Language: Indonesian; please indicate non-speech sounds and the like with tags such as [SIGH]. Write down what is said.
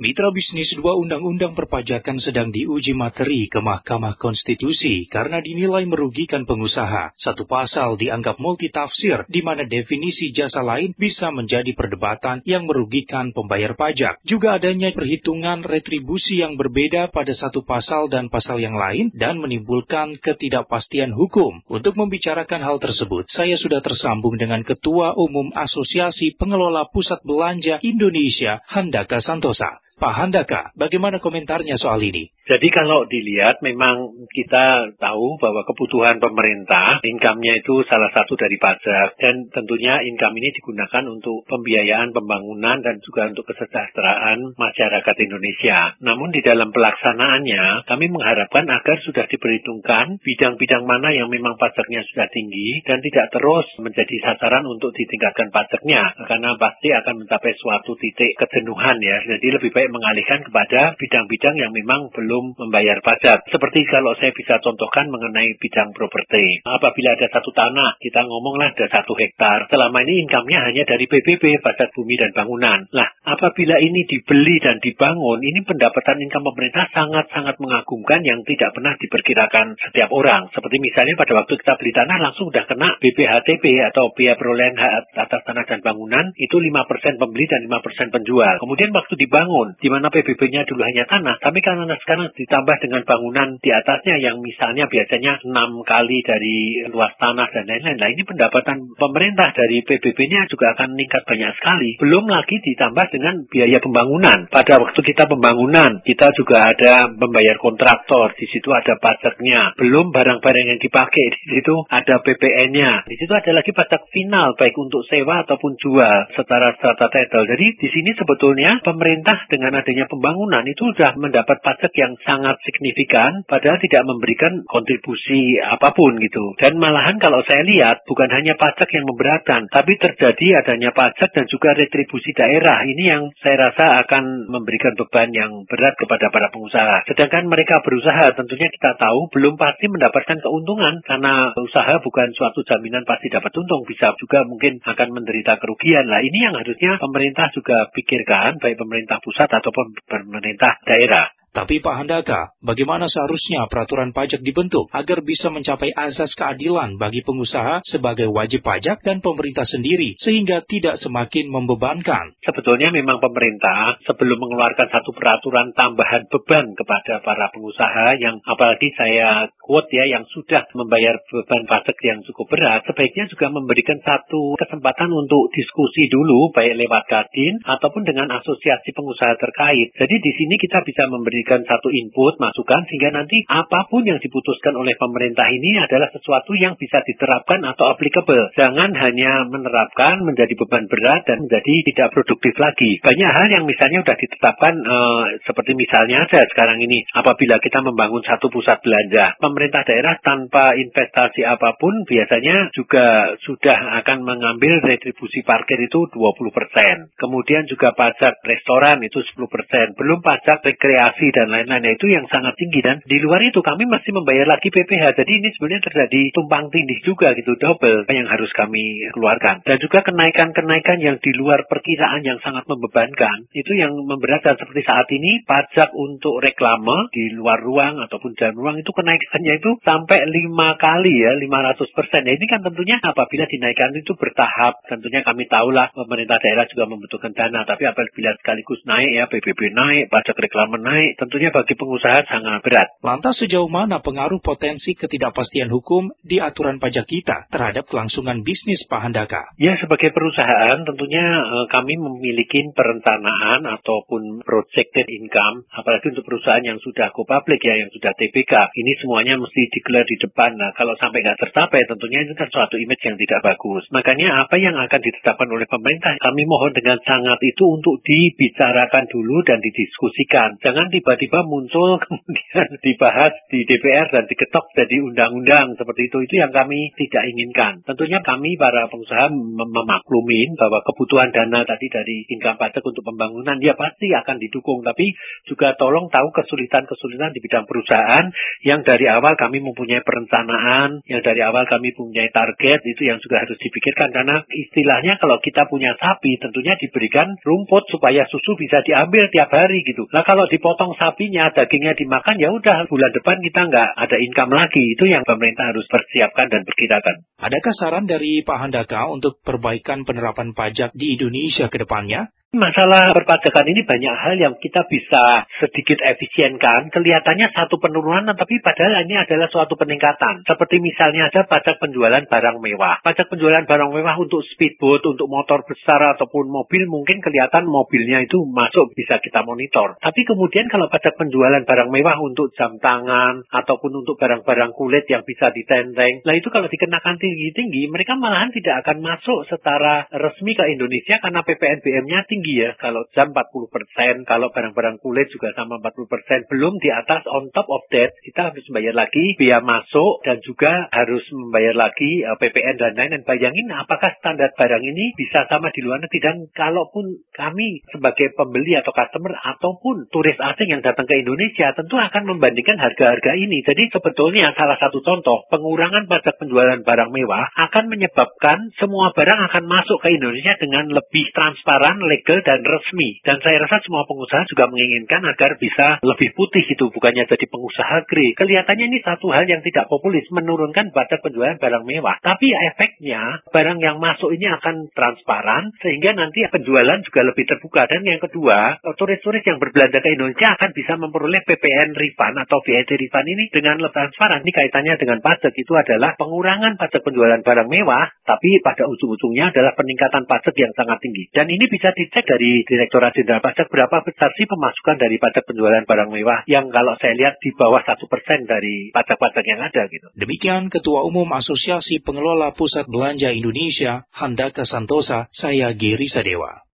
Mitra bisnis dua undang-undang perpajakan sedang diuji materi ke Mahkamah Konstitusi karena dinilai merugikan pengusaha. Satu pasal dianggap multitafsir di mana definisi jasa lain bisa menjadi perdebatan yang merugikan pembayar pajak. Juga adanya perhitungan retribusi yang berbeda pada satu pasal dan pasal yang lain dan menimbulkan ketidakpastian hukum. Untuk membicarakan hal tersebut, saya sudah tersambung dengan Ketua Umum Asosiasi Pengelola Pusat Belanja Indonesia, Handaka Santosa. Pak Handaka, bagaimana komentarnya soal ini? Jadi kalau dilihat memang kita tahu bahwa kebutuhan pemerintah, income-nya itu salah satu dari pajak. Dan tentunya income ini digunakan untuk pembiayaan pembangunan dan juga untuk kesejahteraan masyarakat Indonesia. Namun di dalam pelaksanaannya, kami mengharapkan agar sudah diperhitungkan bidang-bidang mana yang memang pajaknya sudah tinggi dan tidak terus menjadi sasaran untuk ditingkatkan pajaknya. Karena pasti akan mencapai suatu titik kejenuhan ya. Jadi lebih baik mengalihkan kepada bidang-bidang yang memang belum membayar pajak. Seperti kalau saya bisa contohkan mengenai bidang properti. Apabila ada satu tanah, kita ngomonglah ada satu hektar. Selama ini income-nya hanya dari PBB, pajak bumi dan bangunan. Lah, apabila ini dibeli dan dibangun, ini pendapatan income pemerintah sangat-sangat mengagumkan yang tidak pernah diperkirakan setiap orang. Seperti misalnya pada waktu kita beli tanah langsung sudah kena BPHTP atau biaya perolehan hak atas tanah dan bangunan itu 5% pembeli dan 5% penjual. Kemudian waktu dibangun, di mana PBB-nya dulu hanya tanah, tapi karena sekarang ditambah dengan bangunan di atasnya yang misalnya biasanya 6 kali dari luas tanah dan lain-lain. Nah ini pendapatan pemerintah dari PBB-nya juga akan meningkat banyak sekali. Belum lagi ditambah dengan biaya pembangunan. Pada waktu kita pembangunan, kita juga ada membayar kontraktor, di situ ada pajaknya. Belum barang-barang yang dipakai, di situ ada PPN-nya. Di situ ada lagi pajak final, baik untuk sewa ataupun jual secara strata title. Jadi di sini sebetulnya pemerintah dengan adanya pembangunan itu sudah mendapat pajak yang sangat signifikan padahal tidak memberikan kontribusi apa pun gitu. Dan malahan kalau saya lihat bukan hanya pajak yang memberatkan, tapi terjadi adanya pajak dan juga retribusi daerah. Ini yang saya rasa akan memberikan beban yang berat kepada para pengusaha. Sedangkan mereka berusaha tentunya kita tahu belum pasti mendapatkan keuntungan karena usaha bukan suatu jaminan pasti dapat untung, bisa juga mungkin akan menderita kerugian. Lah ini yang harusnya pemerintah juga pikirkan baik pemerintah pusat ataupun pemerintah daerah. Tapi Pak Handaka, bagaimana seharusnya peraturan pajak dibentuk agar bisa mencapai azas keadilan bagi pengusaha sebagai wajib pajak dan pemerintah sendiri sehingga tidak semakin membebankan? Sebetulnya memang pemerintah sebelum mengeluarkan satu peraturan tambahan beban kepada para pengusaha yang apalagi saya quote ya yang sudah membayar beban pajak yang cukup berat, sebaiknya juga memberikan satu kesempatan untuk diskusi dulu baik lewat Kadin ataupun dengan asosiasi pengusaha terkait. Jadi di sini kita bisa memberi memberikan satu input, masukan, sehingga nanti apa pun yang diputuskan oleh pemerintah ini adalah sesuatu yang bisa diterapkan atau applicable. Jangan hanya menerapkan menjadi beban berat dan menjadi tidak produktif lagi. Banyak hal yang misalnya sudah ditetapkan uh, seperti misalnya saja sekarang ini apabila kita membangun satu pusat belanja, pemerintah daerah tanpa investasi apa pun biasanya juga sudah akan mengambil retribusi parkir itu 20%. Kemudian juga pajak restoran itu 10%. Belum pajak rekreasi dan lain-lain. Itu yang sangat tinggi dan di luar itu kami masih membayar lagi PPH. Jadi ini sebenarnya terjadi tumpang tindih juga gitu, double yang harus kami keluarkan. Dan juga kenaikan-kenaikan yang di luar perkiraan yang sangat membebankan. Itu yang memberatkan seperti saat ini pajak untuk reklame di luar ruang ataupun dalam ruang itu kenaikannya itu sampai lima kali ya, 500 persen. Nah, ini kan tentunya apabila dinaikkan itu bertahap. Tentunya kami tahulah pemerintah daerah juga membutuhkan dana. Tapi apabila sekaligus naik ya, PBB naik, pajak reklame naik, tentunya bagi pengusaha sangat berat. Lantas sejauh mana pengaruh potensi ketidakpastian hukum di aturan pajak kita terhadap kelangsungan bisnis Pak Handaka? Ya, sebagai perusahaan tentunya eh, kami memiliki perencanaan ataupun projected income, apalagi untuk perusahaan yang sudah go public ya, yang sudah TBK. Ini semuanya mesti digelar di depan. Nah, kalau sampai nggak tercapai, tentunya ini kan suatu image yang tidak bagus. Makanya apa yang akan ditetapkan oleh pemerintah, kami mohon dengan sangat itu untuk dibicarakan dulu dan didiskusikan. Jangan tiba tiba-tiba muncul [LAUGHS] kemudian dibahas di DPR dan diketok jadi undang-undang seperti itu. Itu yang kami tidak inginkan. Tentunya kami para pengusaha mem memaklumin bahwa kebutuhan dana tadi dari income pajak untuk pembangunan ya pasti akan didukung. Tapi juga tolong tahu kesulitan-kesulitan di bidang perusahaan yang dari awal kami mempunyai perencanaan, yang dari awal kami mempunyai target, itu yang juga harus dipikirkan. Karena istilahnya kalau kita punya sapi tentunya diberikan rumput supaya susu bisa diambil tiap hari gitu. Nah kalau dipotong sapinya, dagingnya dimakan ya udah bulan depan kita nggak ada income lagi. Itu yang pemerintah harus persiapkan dan berkirakan. Adakah saran dari Pak Handaka untuk perbaikan penerapan pajak di Indonesia ke depannya? Masalah perpajakan ini banyak hal yang kita bisa sedikit efisienkan. Kelihatannya satu penurunan, tapi padahal ini adalah suatu peningkatan. Seperti misalnya ada pajak penjualan barang mewah. Pajak penjualan barang mewah untuk speedboat, untuk motor besar ataupun mobil, mungkin kelihatan mobilnya itu masuk bisa kita monitor. Tapi kemudian kalau pajak penjualan barang mewah untuk jam tangan, ataupun untuk barang-barang kulit yang bisa ditenteng, nah itu kalau dikenakan tinggi-tinggi, mereka malahan tidak akan masuk secara resmi ke Indonesia karena PPNBM-nya tinggi tinggi ya. Kalau jam 40%, kalau barang-barang kulit juga sama 40%. Belum di atas on top of that, kita harus membayar lagi biaya masuk dan juga harus membayar lagi uh, eh, PPN dan lain-lain. Bayangin apakah standar barang ini bisa sama di luar negeri. Dan kalaupun kami sebagai pembeli atau customer ataupun turis asing yang datang ke Indonesia tentu akan membandingkan harga-harga ini. Jadi sebetulnya salah satu contoh pengurangan pajak penjualan barang mewah akan menyebabkan semua barang akan masuk ke Indonesia dengan lebih transparan, legal legal dan resmi. Dan saya rasa semua pengusaha juga menginginkan agar bisa lebih putih itu, bukannya jadi pengusaha grey. Kelihatannya ini satu hal yang tidak populis, menurunkan pajak penjualan barang mewah. Tapi efeknya, barang yang masuk ini akan transparan, sehingga nanti penjualan juga lebih terbuka. Dan yang kedua, turis-turis yang berbelanja ke Indonesia akan bisa memperoleh PPN refund atau VAT refund ini dengan lebih transparan. Ini kaitannya dengan pajak itu adalah pengurangan pajak penjualan barang mewah, tapi pada ujung-ujungnya adalah peningkatan pajak yang sangat tinggi. Dan ini bisa dicek dari Direktorat Jenderal Pajak berapa besar sih pemasukan dari pajak penjualan barang mewah yang kalau saya lihat di bawah satu persen dari pajak-pajak yang ada gitu. Demikian Ketua Umum Asosiasi Pengelola Pusat Belanja Indonesia, Handaka Santosa, saya Giri Sadewa.